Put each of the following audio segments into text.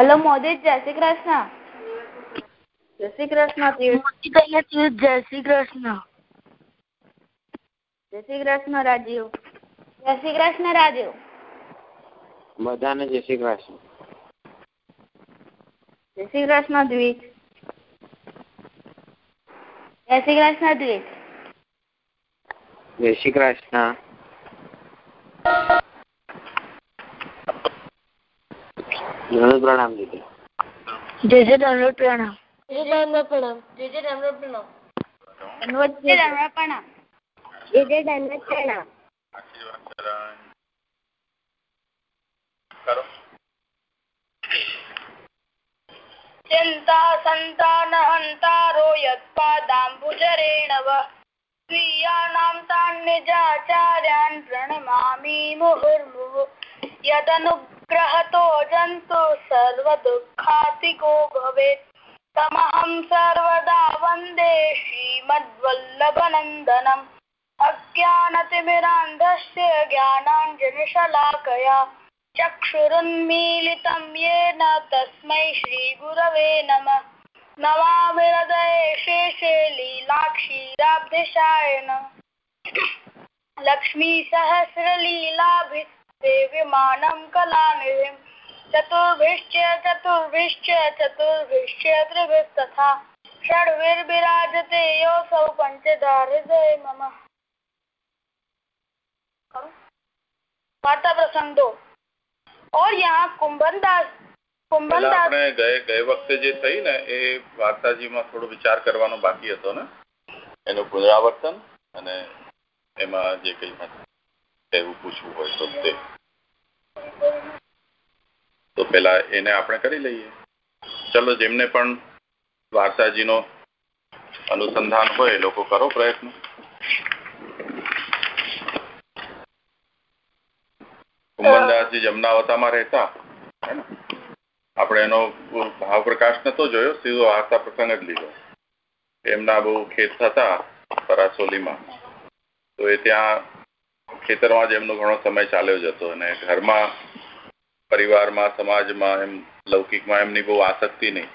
Hello Modi જય શ્રી કૃષ્ણ. જય શ્રી કૃષ્ણ જય શ્રી કૃષ્ણ. જય શ્રી કૃષ્ણ રાજીવ. જય શ્રી કૃષ્ણ રાજીવ. બધાને જય શ્રી કૃષ્ણ. જય શ્રી કૃષ્ણ દ્વિજ. જય શ્રી કૃષ્ણ દ્વિજ. જય શ્રી કૃષ્ણ. પ્રણામ દીદી જય જય દંડોત પ્રણામ જય જય દંડોત પ્રણામ જય જય દંડોત પ્રણામ જય દંડોત પ્રણામ જય જય દંડોત પ્રણામ चिन्ता सन्तानहन्तारो यत्पादाम्बुजरेणव स्वीयानां तान्निजाचार्यान् प्रणमामि मुहुर्मुहुः यदनुग्रहतो जन्तु सर्वदुःखातिको भवेत् तमहं सर्वदा वन्दे श्रीमद्वल्लभनन्दनम् अज्ञानतिमिरान्धस्य ज्ञानाञ्जनशलाकया चक्षुरुन्मीलितं येन तस्मै श्रीगुरवे नमः नमामि हृदये शेषे लीलाक्षीराब्धिशायन लक्ष्मीसहस्रलीलाभिसेव्यमानं कलानिधिं चतुर्भिश्च चतुर्भिश्च चतुर्भिश्च त्रिभिस्तथा षड्भिर्विराजते योऽसौ पञ्चधा हृदय मम वार्ता प्रसंग दो और यहाँ કુંભનદાસ કુંભનદાસ આપણે ગયે ગયે વખતે જે થઈ ને એ વાર્તાજીમાં થોડો વિચાર કરવાનો બાકી હતો ને એનું પુનરાવર્તન અને એમાં જે કંઈ કહેવું પૂછવું હોય તો તે તો પેલા એને આપણે કરી લઈએ. ચલો, જેમને પણ વાર્તાજીનો અનુસંધાન હોય એ લોકો કરો પ્રયત્ન. કુંભનદાસજી જમનાવતામાં રહેતા. આપણે એનો ભાવ પ્રકાશ નતો જોયો, સીધો વાર્તા પ્રસંગ જ લીધો. એમના બહુ ખેત હતા પરાસોલીમાં. તો એ ત્યાં ખેતરમાં જ એમનો ઘણો સમય ચાલ્યો જતો અને ઘરમાં, પરિવારમાં, સમાજમાં એમ, લૌકિકમાં એમની બહુ આસક્તિ નહીં.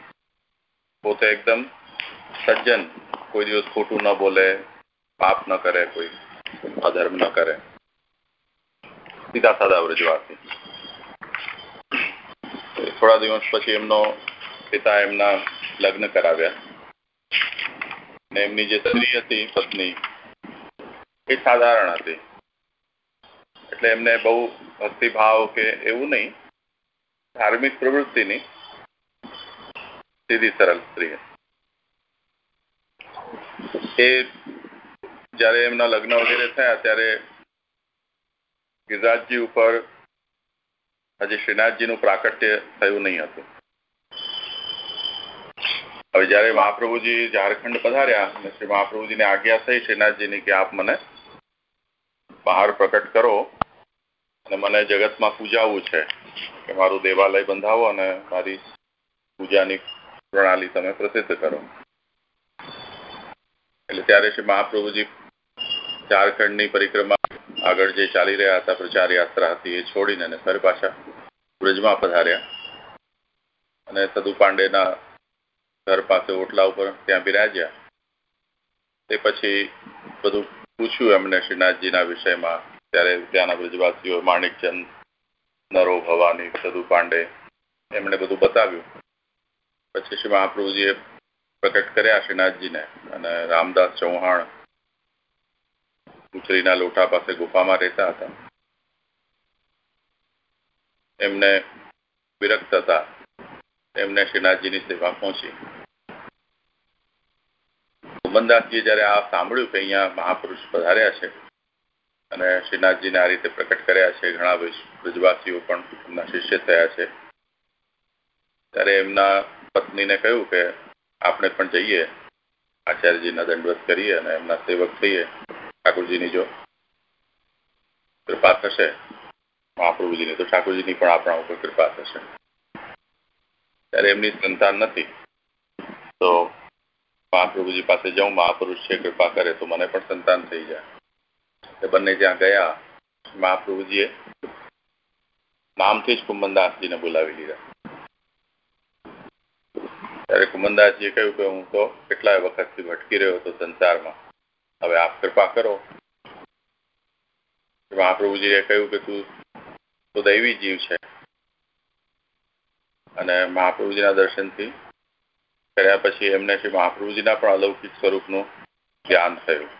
પોતે એકદમ સજ્જન, કોઈ દિવસ ખોટું ન બોલે, પાપ ન કરે, કોઈ અધર્મ ન કરે. સીધા સાદા વ્રજવાસી. થોડા દિવસ પછી એમનો પિતા એમના લગ્ન કરાવ્યા. ને એમની જે સ્ત્રી હતી, પત્ની, એ સાધારણ હતી. એટલે એમને બહુ ભક્તિભાવ કે એવું નહીં. ધાર્મિક પ્રવૃત્તિની સીધી સરળ સ્ત્રી એ જ્યારે એમના લગ્ન વગેરે થયા ત્યારે ગિરિરાજજી ઉપર હજી શ્રીનાથજીનું પ્રાકટ્ય થયું નહીં હતું. હવે જયારે મહાપ્રભુજી ઝારખંડ પધાર્યા અને શ્રી મહાપ્રભુજીને આજ્ઞા થઈ શ્રીનાથજીની કે આપ મને બહાર પ્રકટ કરો અને મને જગતમાં પૂજાવું છે કે મારું દેવાલય બંધાવો અને મારી પૂજાની પ્રણાલી તમે પ્રસિદ્ધ કરો. એટલે ત્યારે શ્રી મહાપ્રભુજી ઝારખંડની પરિક્રમા આગળ જે ચાલી રહ્યા હતા, પ્રચાર યાત્રા હતી, એ છોડીને અને ફરી પાછા બ્રજમાં પધાર્યા. અને સદુ પાંડેના ઘર પાસે ઓટલા ઉપર ત્યાં બિરાજ્યા. તે પછી બધું પૂછ્યું એમને શ્રીનાથજીના વિષયમાં ત્યારે ત્યાંના બ્રજવાસીઓ માણિકચંદ, નરો ભવાની, સદુ પાંડે એમણે બધું બતાવ્યું. પછી શ્રી મહાપ્રભુજીએ પ્રકટ કર્યા શ્રીનાથજીને અને રામદાસ ચૌહાણ ઉછરીના લોટા પાસે ગુફામાં રહેતા હતા. એમને વિરક્ત હતા. એમને શ્રીનાથજીની સેવા પહોંચી. સુમનદાસજીએ જયારે આ સાંભળ્યું કે અહીંયા મહાપુરુષ પધાર્યા છે અને શ્રીનાથજીને આ રીતે પ્રકટ કર્યા છે. ઘણા બ્રજવાસીઓ પણ એમના શિષ્ય થયા છે. ત્યારે એમના પત્નીને કહ્યું કે આપણે પણ જઈએ. આચાર્યજીના દંડવત કરીએ અને એમના સેવક થઈએ. ઠાકોરજીની જો કૃપા થશે, મહાપ્રભુજીની તો ઠાકોરજીની પણ આપણા ઉપર કૃપા થશે. ત્યારે એમની સંતાન નથી. તો મહાપ્રભુજી પાસે જાઉં, મહાપુરુષ છે, કૃપા કરે તો મને પણ સંતાન થઈ જાય. બંને ત્યાં ગયા મહાપ્રભુજીએ નામથી જ કુંભનદાસજીને બોલાવી લીધા. ત્યારે કુમનદાસજીએ કહ્યું કે હું તો કેટલાય વખતથી ભટકી રહ્યો હતો સંસારમાં. હવે આપ કૃપા કરો. મહાપ્રભુજીએ કહ્યું કે તું તો દૈવી જીવ છે. અને મહાપ્રભુજીના દર્શનથી કર્યા પછી એમને શ્રી મહાપ્રભુજીના પણ અલૌકિક સ્વરૂપનું ધ્યાન થયું.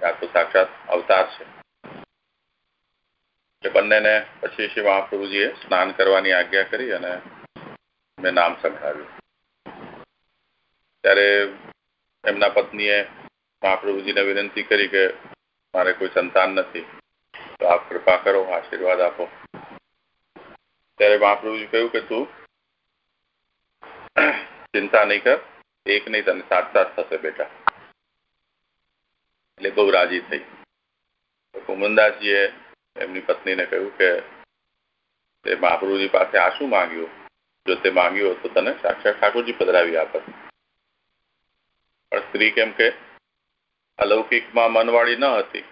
આ સાક્ષાત અવતાર છે. એ બંનેને પછી શ્રી મહાપ્રભુજીએ સ્નાન કરવાની આજ્ઞા કરી અને મેં નામ સંભળાવ્યું ત્યારે એમના પત્નીએ મહાપ્રભુજીને વિનંતી કરી કે મારે કોઈ સંતાન નથી, તો આપ કૃપા કરો, આશીર્વાદ આપો. ત્યારે મહાપ્રભુજી કહ્યું કે તું ચિંતા નહીં કર, એક નહીં તને સાત સાત થશે બેટા. એટલે બહુ રાજી થઈ. કુમનદાસજીએ એમની પત્નીને કહ્યું કે તે મહાપ્રભુજી પાસે આ શું માંગ્યું? જો તે માંગ્યું તો તને સાક્ષાત ઠાકોરજી પધરાવી આપત. પણ સ્ત્રી કેમ કે અલૌકિકમાં મનવાળી ન હતી.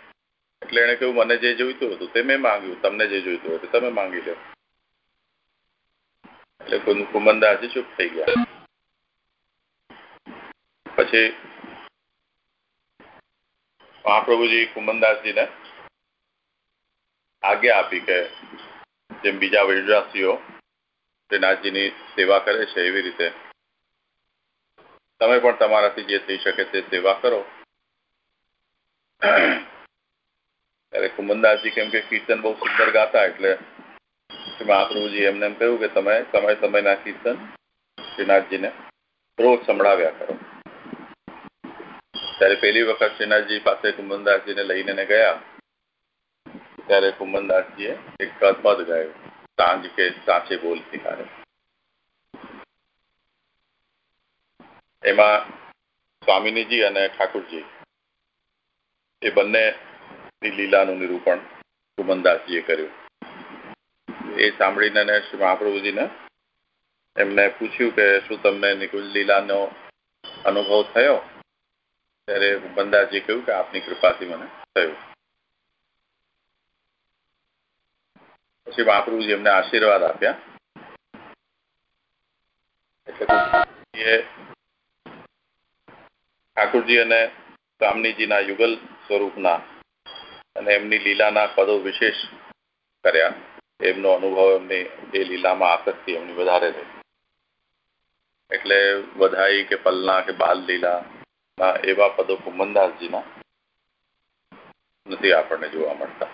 એટલે એણે કહ્યું, મને જે જોઈતું હતું તે મેં માંગ્યું. તમને જે જોઈતું હતું તમે માંગી લો. એટલે કુમનદાસજી ચૂપ થઈ ગયા. પછી મહાપ્રભુજી કુમનદાસજીને આજ્ઞા આપી કે જેમ બીજા વૈદ્યવાસીઓ શ્રીનાથજીની સેવા કરે છે એવી રીતે તમે પણ તમારાથી જે થઈ શકે તે સેવા કરો. ત્યારે કુમનદાસજી કેમ કે કીર્તન બહુ સુંદર ગાતા એટલે મહાપ્રભુજી એમને એમ કહ્યું કે તમે સમય સમયના કીર્તન શ્રીનાથજીને રોજ સંભળાવ્યા કરો. ત્યારે પહેલી વખત શ્રીનાથજી પાસે કુંભનદાસજીને લઈને ગયા. ત્યારે કુંભનદાસજીએ એક પદ ગાયું, સાંજ કે સાચે બોલતી હારે એમાં સ્વામિનીજી અને ઠાકુરજી, એ બંને લીલાનું નિરૂપણ કુમનદાસજીએ કર્યું. એ સાંભળીને શ્રી મહાપ્રભુજીને એમને પૂછ્યું કે શું તમને નિકુંજ લીલાનો અનુભવ થયો? ત્યારે બંદાજી કહ્યું કે આપની કૃપાથી મને થયું. પછી મહાપ્રભુજી એમને આશીર્વાદ આપ્યા. એટલે ઠાકુરજી અને સ્વામીજીના યુગલ સ્વરૂપના અને એમની લીલાના પદો વિશેષ કર્યા. એમનો અનુભવ, એમની એ લીલામાં આસક્તિ એમની વધારે રહી. એટલે વધાઈ કે પલના કે બાલ લીલા ના એવા પદો કુંભનદાસજીના નથી આપણને જોવા મળતા.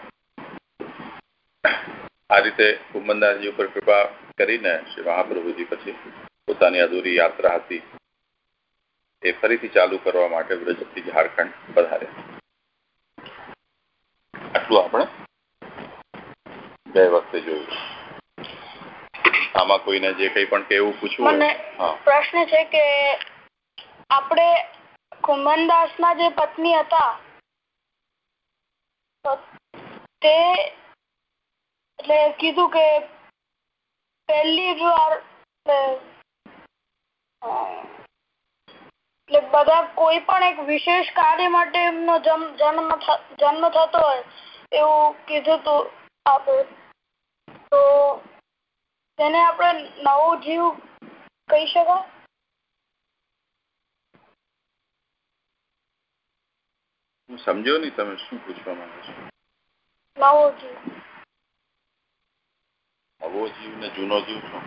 આ રીતે કુંભનદાસજી ઉપર કૃપા કરીને શ્રી મહાપ્રભુજી પછી પોતાની અધૂરી યાત્રા હતી. એ ફરીથી ચાલુ કરવા માટે વ્રજથી ઝારખંડ પધાર્યા આટલું આપણે બે વખતે જોયું. આમાં કોઈને જે કંઈ પણ કેવું પૂછવું મને પ્રશ્ન છે કે આપણે કુંભનદાસના જે પત્ની હતા, તે એટલે કીધું કે પહેલી વાર, એટલે બધા કોઈ પણ એક વિશેષ કાર્ય માટે એમનો જન્મ જન્મ જન્મ થતો હોય, એવું કીધું તું આપે. તો તેને આપણે નવો જીવ કહી શકાય? હું સમજો નહીં તમે શું પૂછવા માંગો છો? નવો જીવ ને જૂનો જીવ છો?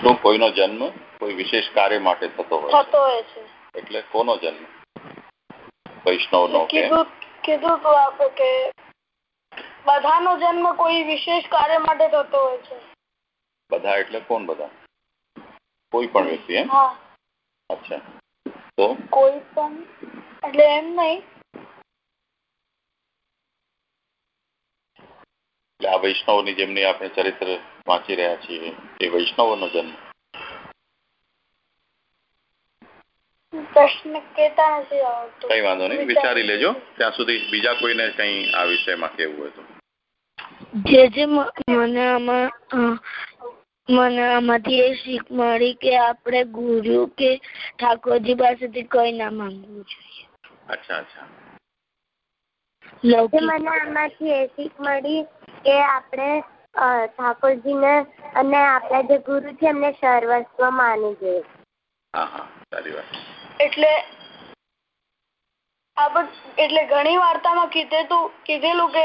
શું કોઈનો જન્મ કોઈ વિશેષ કાર્ય માટે થતો હોય થતો હોય છે. એટલે કોનો જન્મ? વૈષ્ણવનો નો કીધું કીધું તું આપે કે બધાનો જન્મ કોઈ વિશેષ કાર્ય માટે થતો હોય છે. બધા એટલે કોણ બધા? કોઈ પણ વ્યક્તિ એમ? અચ્છા. તો? કોઈ પણ એટલે એમ નહીં. એટલે આ વૈષ્ણવની જેમની આપણે ચરિત્ર વાંચી રહ્યા છીએ એ વૈષ્ણવોનો જન્મ. પ્રશ્ન કેતા નથી કઈ વાંધો નહીં વિચારી લેજો. ત્યાં સુધી બીજા કોઈને કઈ આ વિષયમાં કેવું હોય તો. જે જે મને આમાં મને આમાંથી એ શીખ મળી કે આપણે ગુરુ કે ઠાકોરજી પાસેથી કઈ ના માંગવું જોઈએ. અચ્છા અચ્છા. મને આમાંથી એ શીખ મળી કે આપણે ઠાકોરજી ઠાકોરજીને અને આપણા જે ગુરુ છે એમને સર્વસ્વ માની જોઈએ. હા હા સારી વાત. એટલે આપણે એટલે ઘણી વાર્તામાં કીધેલું કીધેલું કે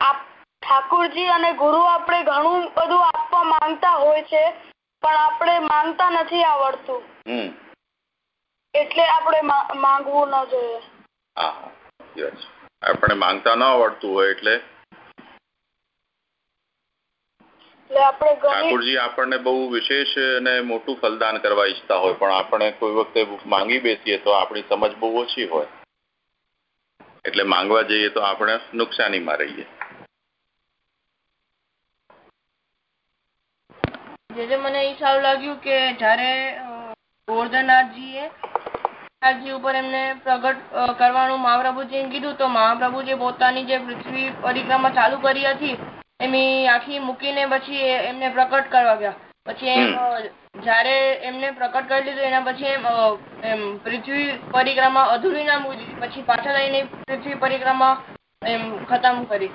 આપ ઠાકોરજી અને ગુરુ આપણે ઘણું બધું આપવા માંગતા હોય છે પણ આપણે માંગતા નથી આવડતું. એટલે આપણે માંગવું ન જોઈએ. હા આપણે માંગતા ન આવડતું હોય એટલે એટલે આપણે ઘણી ઠાકોરજી આપણને બહુ વિશેષ અને મોટું ફલદાન કરવા ઈચ્છતા હોય પણ આપણે કોઈ વખતે માંગી બેસીએ તો આપણી સમજ બહુ ઓછી હોય. એટલે માંગવા જઈએ તો આપણે નુકસાનીમાં રહીએ. જે મને એ સારું લાગ્યું કે જયારે ગોરધનાથજીએ નાથજી ઉપર એમને પ્રગટ કરવાનું મહાપ્રભુજી કીધું, તો મહાપ્રભુજી પોતાની જે પૃથ્વી પરિક્રમા ચાલુ કરી હતી એમની આખી મૂકીને પછી એમને પ્રકટ કરવા ગયા. પછી જયારે એમને પ્રકટ કરી દીધું એના પછી એમ પૃથ્વી પરિક્રમા અધૂરી ના મૂકી પછી પાછા લઈને પૃથ્વી પરિક્રમા એમ ખતમ કરી.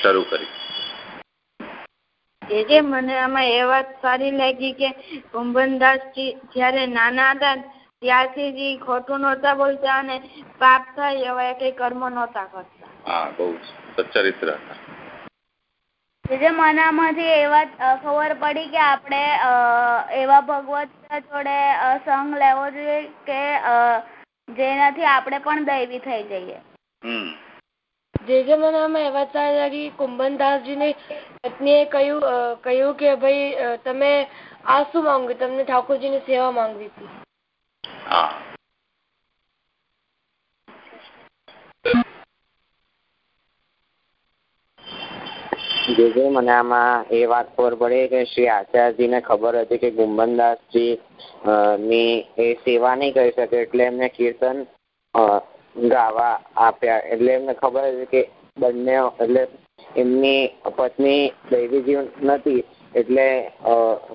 શરૂ કરી. એ જે મને આમાં એ વાત સારી લાગી કે કુંભનદાસજી જ્યારે નાના હતા ત્યારથી જ ખોટું નહોતા બોલતા અને પાપ થાય એવા કઈ કર્મ નહોતા કરતા. હા બહુ સચ્ચરિત્ર હતા. જે મને એ વાત ખબર પડી કે આપણે એવા ભગવત જોડે સંગ લેવો જોઈએ કે જેનાથી આપણે પણ દૈવી થઈ જઈએ. હમ. જે જે મને આમાં એ વાત સારી લાગી કુંભનદાસજીની પત્નીએ કહ્યું કહ્યું કે ભાઈ તમે આ શું માંગ્યું તમને ઠાકોરજીની સેવા માંગવી હતી. જે જે મને આમાં એ વાત ખબર પડે કે શ્રી આચાર્યજીને ખબર હતી કે ગુંબનદાસજી ની એ સેવા નહીં કરી શકે એટલે એમને કીર્તન ગાવા આપ્યા. એટલે એમને ખબર હતી કે બંને એટલે એમની પત્ની દૈવી જીવ નથી એટલે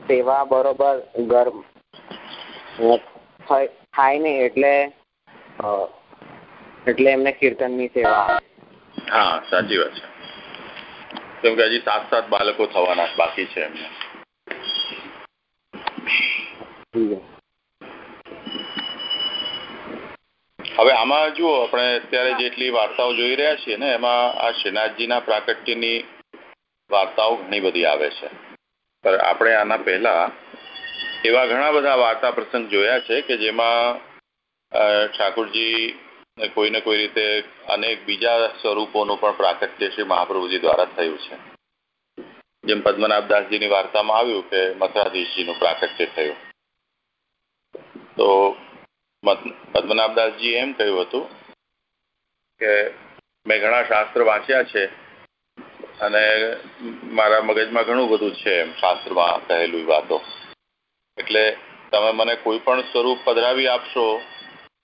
સેવા બરોબર ઘર થાય નહીં એટલે એટલે એમને કીર્તનની સેવા હા સાચી વાત છે. કેમ કે હજી સાત સાત બાળકો થવાના બાકી છે એમને. હવે આમાં જુઓ આપણે અત્યારે જેટલી વાર્તાઓ જોઈ રહ્યા છીએ ને એમાં આ શ્રીનાથજીના પ્રાકટ્યની વાર્તાઓ ઘણી બધી આવે છે. પણ આપણે આના પહેલા એવા ઘણા બધા વાર્તા પ્રસંગ જોયા છે કે જેમાં ઠાકોરજી કોઈને કોઈ રીતે અનેક બીજા સ્વરૂપોનું પણ પ્રાકટ્ય શ્રી મહાપ્રભુજી દ્વારા થયું છે. જેમ પદ્મનાભદાસજીની વાર્તામાં આવ્યું કે મથુરાધીશજીનું પ્રાકટ્ય થયું. તો પદ્મનાભદાસજી એમ કહ્યું હતું કે મેં ઘણા શાસ્ત્ર વાંચ્યા છે અને મારા મગજમાં ઘણું બધું છે એમ શાસ્ત્રમાં કહેલું વાતો. એટલે તમે મને કોઈ પણ સ્વરૂપ પધરાવી આપશો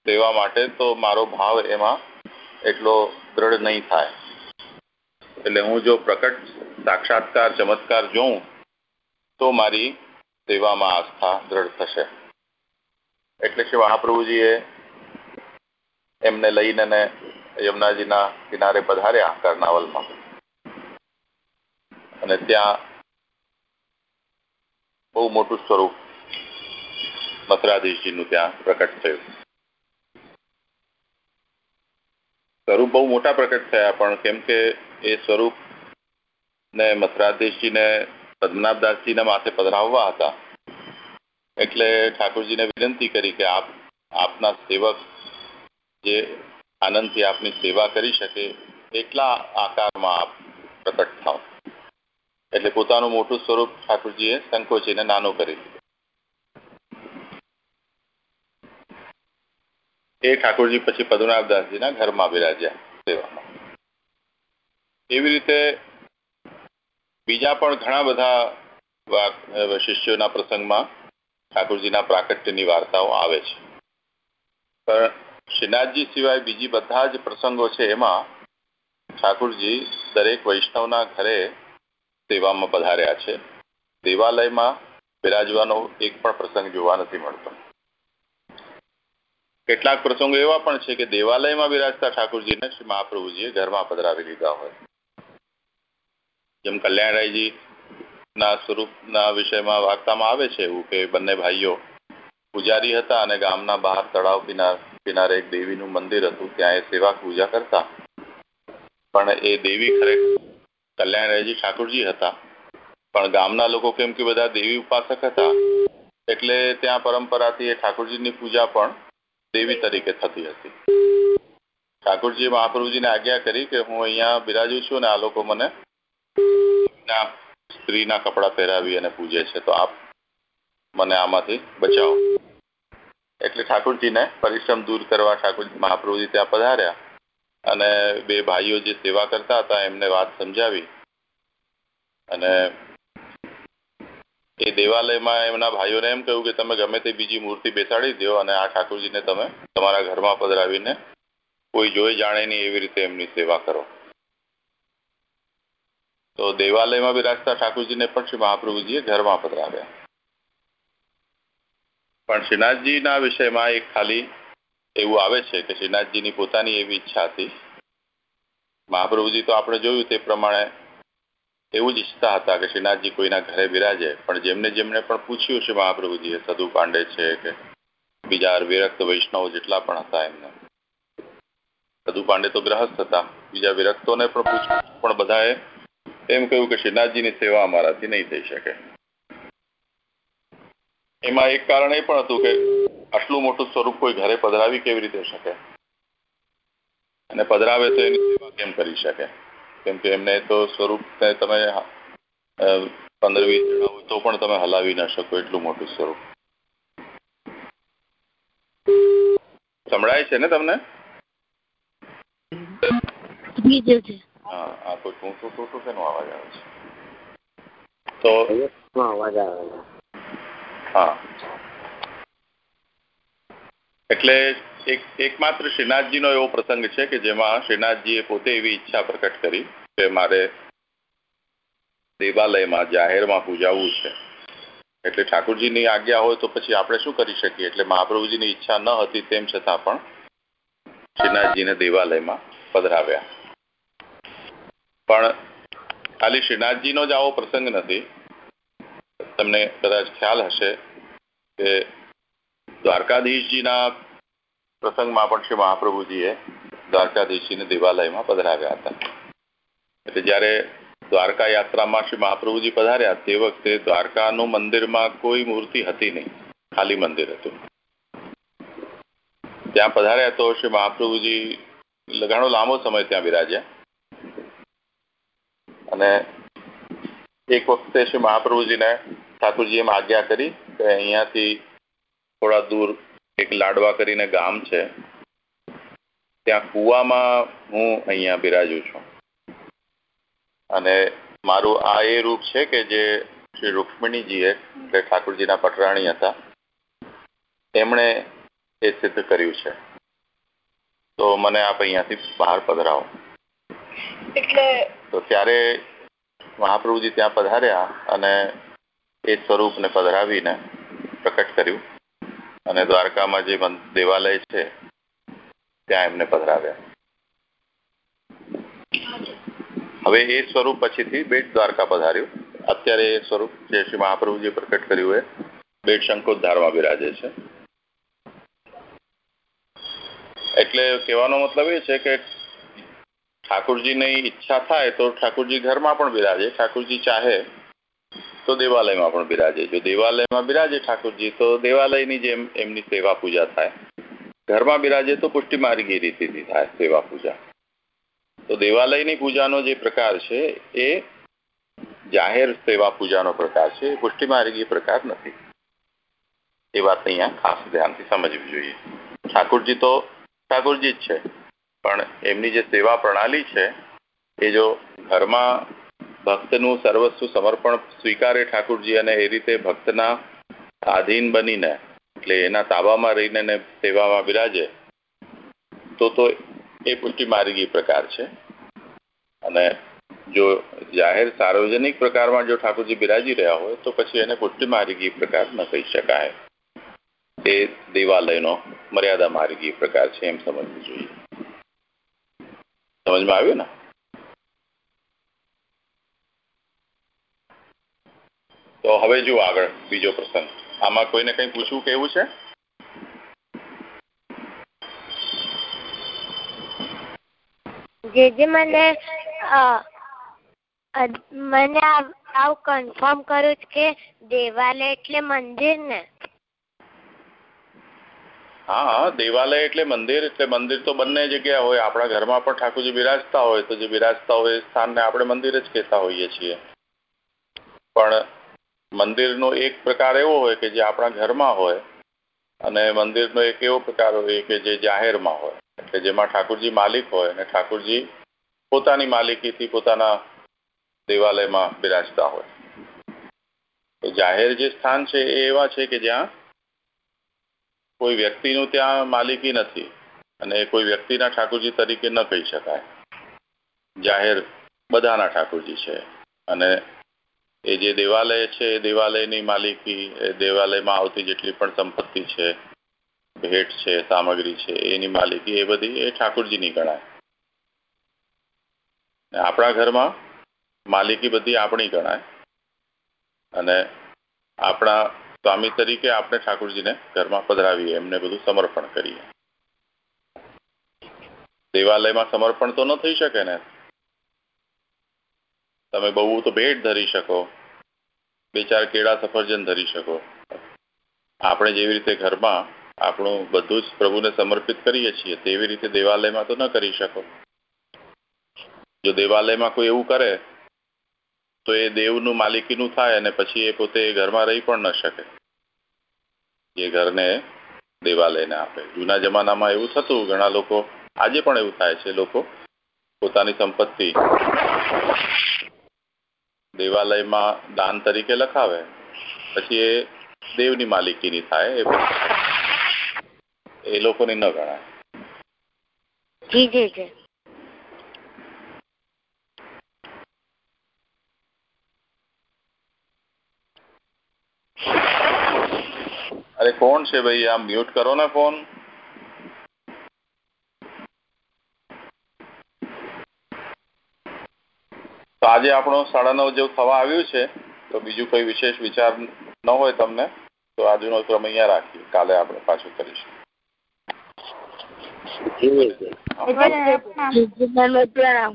દેવા માટે તો મારો ભાવ એમાં એટલો દ્રઢ નહીં થાય. એટલે હું જો પ્રકટ સાક્ષાત્કાર, ચમત્કાર જોઉં તો મારી સેવામાં આસ્થા દ્રઢ થશે. એટલે શ્રી મહાપ્રભુજીએ એમને લઈને યમુનાજીના કિનારે પધાર્યા કર્ણાવલમાં અને ત્યાં બહુ મોટું સ્વરૂપ મથુરાધીશજીનું ત્યાં પ્રકટ થયું. સ્વરૂપ બહુ મોટા પ્રકટ થયા, પણ કેમ કે એ સ્વરૂપ ને મથુરાધીશજીને પદ્મનાભદાસજીના માથે પધરાવવા હતા. એટલે ઠાકોરજીને વિનંતી કરી કે આપ, આપના સેવક જે આનંદથી આપની સેવા કરી શકે, એટલા આકારમાં આપ પ્રકટ થાવ. એટલે પોતાનું મોટું સ્વરૂપ ઠાકોરજીએ સંકોચીને નાનું કરી એ ઠાકોરજી પછી પદ્મનાભદાસજીના ઘરમાં બિરાજ્યા સેવામાં. એવી રીતે બીજા પણ ઘણા બધા શિષ્યોના પ્રસંગમાં ઠાકોરજીના પ્રાકટ્યની વાર્તાઓ આવે છે. પણ શ્રીનાથજી સિવાય બીજી બધા જ પ્રસંગો છે એમાં ઠાકોરજી દરેક વૈષ્ણવના ઘરે સેવામાં પધાર્યા છે. દેવાલયમાં બિરાજવાનો એક પણ પ્રસંગ જોવા નથી મળતો. કેટલાક પ્રસંગો એવા પણ છે કે દેવાલયમાં બિરાજતા ઠાકોરજીને શ્રી મહાપ્રભુજીએ ઘરમાં પધરાવી લીધા હોય. જેમ કલ્યાણરાયજી ના સ્વરૂપના વિષયમાં વાર્તામાં આવે છે એવું કે બંને ભાઈઓ પૂજારી હતા અને ગામના બહાર તળાવ કિનાર એક દેવીનું મંદિર હતું, ત્યાં એ સેવા પૂજા કરતા. પણ એ દેવી ખરેખર કલ્યાણરાયજી ઠાકોરજી હતા. પણ ગામના લોકો કેમ કે બધા દેવી ઉપાસક હતા, એટલે ત્યાં પરંપરાથી એ ઠાકોરજીની પૂજા પણ દેવી તરીકે થતી હતી. ઠાકોરજી મહાપ્રભુજીને આજ્ઞા કરી કે હું અહીંયા બિરાજું છું આ લોકો મને સ્ત્રીના કપડા પહેરાવી અને પૂજે છે. તો આપ મને આમાંથી બચાવો. એટલે ઠાકોરજીને પરિશ્રમ દૂર કરવા ઠાકોરજી મહાપ્રભુજી ત્યાં પધાર્યા અને બે ભાઈઓ જે સેવા કરતા હતા એમને વાત સમજાવી અને એ દેવાલયમાં એમના ભાઈઓને એમ કહ્યું કે તમે ગમે તે બીજી મૂર્તિ બેસાડી દો અને આ ઠાકોરજીને તમે તમારા ઘરમાં પધરાવીને કોઈ જોઈ જાણે નહીં એવી રીતે એમની સેવા કરો. તો દેવાલયમાં બિરાજતા ઠાકોરજીને પણ શ્રી મહાપ્રભુજીએ ઘરમાં પધરાવ્યા. પણ શ્રીનાથજીના વિષયમાં એક ખાલી એવું આવે છે કે શ્રીનાથજીની પોતાની એવી ઈચ્છા હતી. મહાપ્રભુજી તો આપણે જોયું તે પ્રમાણે એવું જ ઈચ્છતા હતા કે શ્રીનાથજી કોઈના ઘરે બિરાજે. પણ જેમને જેમને પણ પૂછ્યું છે મહાપ્રભુજીએ, સદુ પાંડે છે કે બીજા વિરક્ત વૈષ્ણવ જેટલા પણ હતા એમને? સદુ પાંડે તો ગ્રહસ્થ હતા. બીજા વિરક્તોને પણ પૂછ્યું. પણ બધાએ એમ કહ્યું કે શ્રીનાથજીની સેવા અમારાથી નહીં થઈ શકે. એમાં એક કારણ એ પણ હતું કે આટલું મોટું સ્વરૂપ કોઈ ઘરે પધરાવી કેવી રીતે શકે? અને પધરાવે તો એની સેવા કેમ કરી શકે? કેમ કે એમને તો સ્વરૂપ તમે પંદર વીસ જણા હોય તો પણ તમે હલાવી ના શકો એટલું મોટું સ્વરૂપ. સંભળાય છે ને તમને? હા આ કોઈ ટૂંકું ટૂંકું શેનો અવાજ આવે છે? તો અવાજ આવે હા. એટલે એક એકમાત્ર શ્રીનાથજીનો એવો પ્રસંગ છે કે જેમાં શ્રીનાથજીએ પોતે એવી ઈચ્છા પ્રકટ કરી કે મારે દેવાલયમાં જાહેરમાં પૂજાવવું છે. એટલે ઠાકોરજીની આજ્ઞા હોય તો પછી આપણે શું કરી શકીએ? એટલે મહાપ્રભુજીની ઈચ્છા ન હતી તેમ છતાં પણ શ્રીનાથજીને દેવાલયમાં પધરાવ્યા. પણ ખાલી શ્રીનાથજીનો જ આવો પ્રસંગ નથી. તમને કદાચ ખ્યાલ હશે કે દ્વારકાધીશજીના પ્રસંગમાં પણ શ્રી મહાપ્રભુજીએ દ્વારકાધીશજીને દેવાલયમાં પધરાવ્યા હતા. એટલે જ્યારે દ્વારકા યાત્રામાં શ્રી મહાપ્રભુજી પધાર્યા, તે વખતે દ્વારકાનું મંદિરમાં કોઈ મૂર્તિ હતી નહીં. ખાલી મંદિર હતું. ત્યાં પધાર્યા તો શ્રી મહાપ્રભુજી ઘણો લાંબો સમય ત્યાં બિરાજ્યા. અને એક વખતે શ્રી મહાપ્રભુજીને ઠાકુરજી એમ આજ્ઞા કરી કે અહીંયાથી થોડા દૂર એક લાડવા કરીને ગામ છે. ત્યાં કુવામાં હું અહીંયા બિરાજું છું. અને મારું આ એ રૂપ છે કે જે શ્રી રૂક્ષ્મણીજીએ એટલે ઠાકોરજીના પટરાણી હતા, એમણે એ સિદ્ધ કર્યું છે. તો મને આપ અહીંયાથી બહાર પધરાવો. એટલે તો ત્યારે મહાપ્રભુજી ત્યાં પધાર્યા અને એ સ્વરૂપને પધરાવીને પ્રકટ કર્યું. અને દ્વારકામાં જે દેવાલય છે, ત્યાં એમને પધરાવ્યા. હવે એ સ્વરૂપ પછીથી બેટ દ્વારકા પધાર્યું. અત્યારે એ સ્વરૂપ જે શ્રી મહાપ્રભુજી પ્રકટ કર્યું એ બેટ શંકોદ્ધારમાં બિરાજે છે. એટલે કહેવાનો મતલબ એ છે કે ઠાકોરજીની ઈચ્છા થાય તો ઠાકોરજી ઘરમાં પણ બિરાજે ઠાકોરજી ચાહે તો દેવાલયમાં પણ બિરાજે જો દેવાલયમાં બિરાજે ઠાકોરજી તો દેવાલયની જેમ એમની સેવા પૂજા થાય ઘરમાં બિરાજે તો પુષ્ટિ માર્ગી રીતિથી થાય સેવા પૂજા તો દેવાલયની પૂજાનો જે પ્રકાર છે એ જાહેર સેવા પૂજાનો પ્રકાર છે એ પુષ્ટિ માર્ગી પ્રકાર નથી એ વાત અહીંયા ખાસ ધ્યાનથી સમજવી જોઈએ। ઠાકોરજી તો ઠાકોરજી જ છે। પણ એમની જે સેવા પ્રણાલી છે, એ જો ઘરમાં ભક્તનું સર્વસ્વ સમર્પણ સ્વીકારે ઠાકોરજી અને એ રીતે ભક્તના આધીન બનીને, એટલે એના તાબામાં રહીને સેવામાં બિરાજે, તો તો એ પુષ્ટિ માર્ગી પ્રકાર છે. અને જો જાહેર સાર્વજનિક પ્રકારમાં જો ઠાકોરજી બિરાજી રહ્યા હોય, તો પછી એને પુષ્ટિ માર્ગી પ્રકાર ન કહી શકાય. એ દેવાલયનો મર્યાદા માર્ગી પ્રકાર છે એમ સમજવું જોઈએ. સમજમાં આવ્યું ને તો હવે જુઓ આગળ બીજો પ્રસંગ આમાં કોઈને કંઈ પૂછવું કેવું છે? જે જે મને મને આવું કન્ફર્મ કર્યું કે દેવાલય એટલે મંદિર ને. હા દેવાલય એટલે મંદિર એટલે મંદિર તો બંને જગ્યા હોય. આપણા ઘરમાં પણ ઠાકોરજી બિરાજતા હોય, તો જે બિરાજતા હોય એ સ્થાનને આપણે મંદિર જ કહેતા હોઈએ છીએ. પણ મંદિરનો એક પ્રકાર એવો હોય કે જે આપણા ઘરમાં હોય અને મંદિરનો એક એવો પ્રકાર હોય કે જે જાહેરમાં હોય. એટલે જેમાં ઠાકોરજી માલિક હોય અને ઠાકોરજી પોતાની માલિકીથી પોતાના દેવાલયમાં બિરાજતા હોય. તો જાહેર જે સ્થાન છે એ એવા છે કે જ્યાં કોઈ વ્યક્તિનું ત્યાં માલિકી નથી અને કોઈ વ્યક્તિના ઠાકોરજી તરીકે ન કહી શકાય. જાહેર બધાના ઠાકોરજી છે. અને એ જે દેવાલય છે, એ દેવાલયની માલિકી, એ દેવાલયમાં આવતી જેટલી પણ સંપત્તિ છે, ભેટ છે, સામગ્રી છે, એની માલિકી, એ બધી એ ઠાકોરજીની ગણાય. આપણા ઘરમાં માલિકી બધી આપણી ગણાય. અને આપણા સ્વામી તરીકે આપણે ઠાકોરજીને ઘરમાં પધરાવીએ, એમને બધું સમર્પણ કરીએ. દેવાલયમાં સમર્પણ તો ન થઈ શકે ને. તમે બહુ તો ભેટ ધરી શકો. બે ચાર કેળા સફરજન ધરી શકો. આપણે જેવી રીતે ઘરમાં આપણું બધું જ પ્રભુને સમર્પિત કરીએ છીએ, તેવી રીતે દેવાલયમાં તો ન કરી શકો. જો દેવાલયમાં કોઈ એવું કરે તો એ દેવનું માલિકીનું થાય અને પછી એ પોતે ઘરમાં રહી પણ ન શકે. એ ઘરને દેવાલયને આપે. જૂના જમાનામાં એવું થતું, ઘણા લોકો, આજે પણ એવું થાય છે, લોકો પોતાની સંપત્તિ દેવાલયમાં દાન તરીકે લખાવે. પછી એ દેવની માલિકીની થાય, એ લોકોની ન ગણાય. જી જી જી. અરે કોણ છે ભાઈ? આ મ્યુટ કરો ને ફોન તો આજે આપણો સાડા નવ જેવું થવા આવ્યું છે. તો બીજું કોઈ વિશેષ વિચાર ન હોય તમને તો આજનો ક્રમ અહીંયા રાખીએ. કાલે આપણે પાછું કરીશું. પ્રણામ.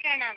પ્રણામ